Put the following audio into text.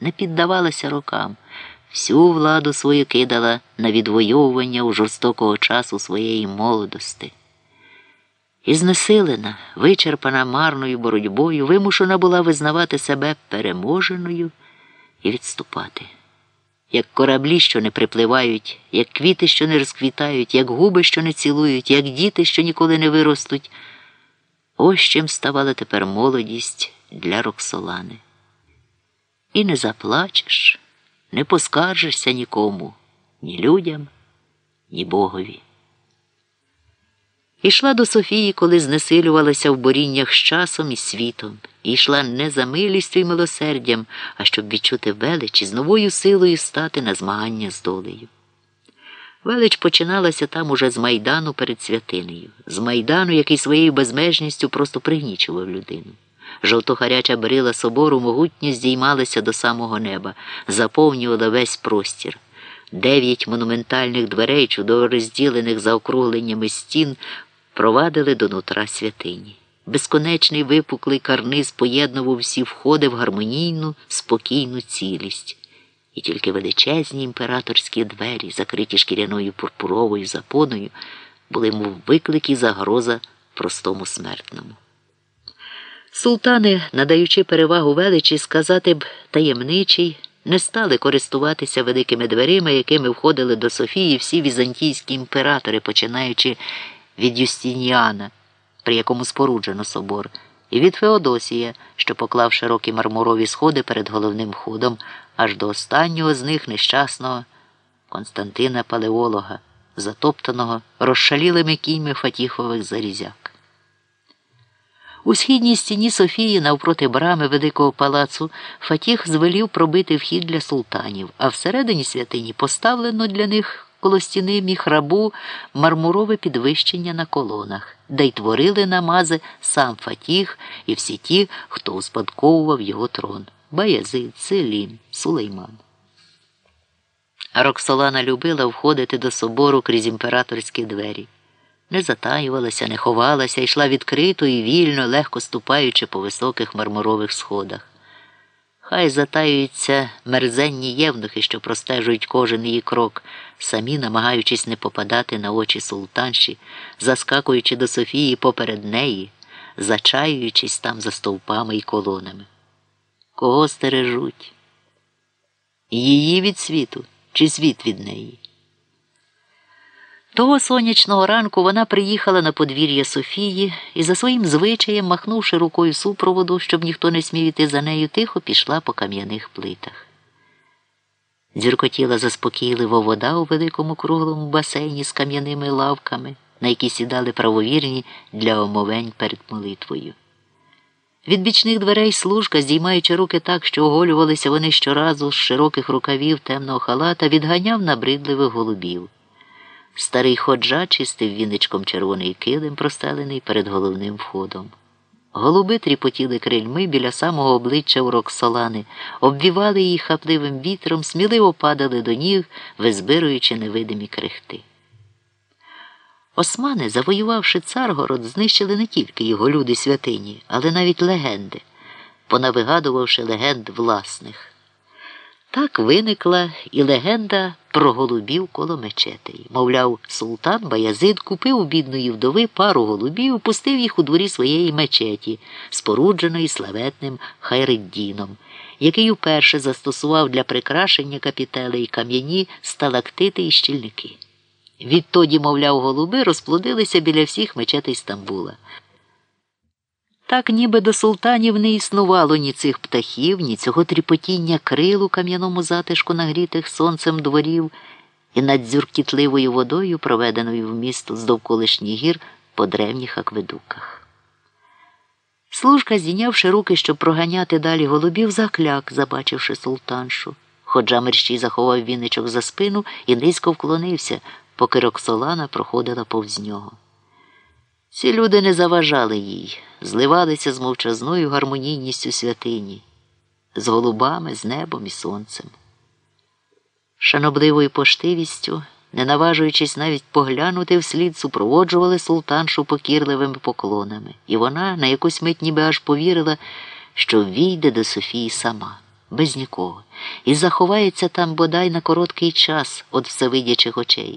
не піддавалася рокам, всю владу свою кидала на відвоювання у жорстокого часу своєї молодости. І знесилена, вичерпана марною боротьбою, вимушена була визнавати себе переможеною і відступати. Як кораблі, що не припливають, як квіти, що не розквітають, як губи, що не цілують, як діти, що ніколи не виростуть. Ось чим ставала тепер молодість для Роксолани. І не заплачеш, не поскаржишся нікому, ні людям, ні Богові. Ішла до Софії, коли знесилювалася в боріннях з часом і світом, і йшла не за милістю і милосердям, а щоб відчути велич і з новою силою стати на змагання з долею. Велич починалася там уже з майдану перед святинею, з майдану, який своєю безмежністю просто пригнічував людину. Жовтохаряча брила собору могутньо здіймалася до самого неба, заповнювала весь простір. Дев'ять монументальних дверей, чудово розділених за округленнями стін, провадили до нутра святині. Безконечний випуклий карниз поєднував всі входи в гармонійну, спокійну цілість. І тільки величезні імператорські двері, закриті шкіряною пурпуровою запоною, були мов виклик і загроза простому смертному. Султани, надаючи перевагу величі, сказати б таємничий, не стали користуватися великими дверима, якими входили до Софії всі візантійські імператори, починаючи від Юстініана, при якому споруджено собор, і від Феодосія, що поклав широкі мармурові сходи перед головним ходом, аж до останнього з них нещасного Константина Палеолога, затоптаного розшалілими кіньми Фатіхових зарізяк. У східній стіні Софії, навпроти брами Великого палацу, Фатіх звелів пробити вхід для султанів, а всередині святині поставлено для них коло стіни міхрабу мармурове підвищення на колонах, де й творили намази сам Фатіх і всі ті, хто успадковував його трон Баязид, Селім, Сулейман. Роксолана любила входити до собору крізь імператорські двері. Не затаювалася, не ховалася, йшла відкрито і вільно, легко ступаючи по високих мармурових сходах. Хай затаюються мерзенні євнухи, що простежують кожен її крок, самі намагаючись не попадати на очі султанші, заскакуючи до Софії поперед неї, зачаюючись там за стовпами і колонами. Кого стережуть? Її від світу чи світ від неї? Того сонячного ранку вона приїхала на подвір'я Софії і за своїм звичаєм, махнувши рукою супроводу, щоб ніхто не смів іти за нею, тихо пішла по кам'яних плитах. Дзюркотіла заспокійливо вода у великому круглому басейні з кам'яними лавками, на які сідали правовірні для омовень перед молитвою. Від бічних дверей служка, здіймаючи руки так, що оголювалися вони щоразу з широких рукавів темного халата, відганяв набридливих голубів. Старий ходжа чистив віничком червоний килим, простелений перед головним входом. Голуби тріпотіли крильми біля самого обличчя у Роксолани, обвівали її хапливим вітром, сміливо падали до ніг, визбируючи невидимі крихти. Османи, завоювавши Царгород, знищили не тільки його люди святині, але навіть легенди, понавигадувавши легенд власних. Так виникла і легенда про голубів коло мечетей. Мовляв, султан Баязид купив у бідної вдови пару голубів і пустив їх у дворі своєї мечеті, спорудженої славетним Хайреддіном, який уперше застосував для прикрашення капітелей кам'яні сталактити і щільники. Відтоді, мовляв, голуби розплодилися біля всіх мечетей Стамбула. Так ніби до султанів не існувало ні цих птахів, ні цього тріпотіння крил у кам'яному затишку нагрітих сонцем дворів і над дзюркітливою водою, проведеною в місто з довколишніх гір по древніх акведуках. Служка, здійнявши руки, щоб проганяти далі голубів, закляк, забачивши султаншу. Ходжа мерщій заховав віничок за спину і низько вклонився, поки Роксолана проходила повз нього. Ці люди не заважали їй, зливалися з мовчазною гармонійністю святині, з голубами, з небом і сонцем. Шанобливою поштивістю, не наважуючись навіть поглянути вслід, супроводжували султаншу покірливими поклонами, і вона на якусь мить ніби аж повірила, що війде до Софії сама. без нікого, і заховається там бодай на короткий час від всевидячих очей.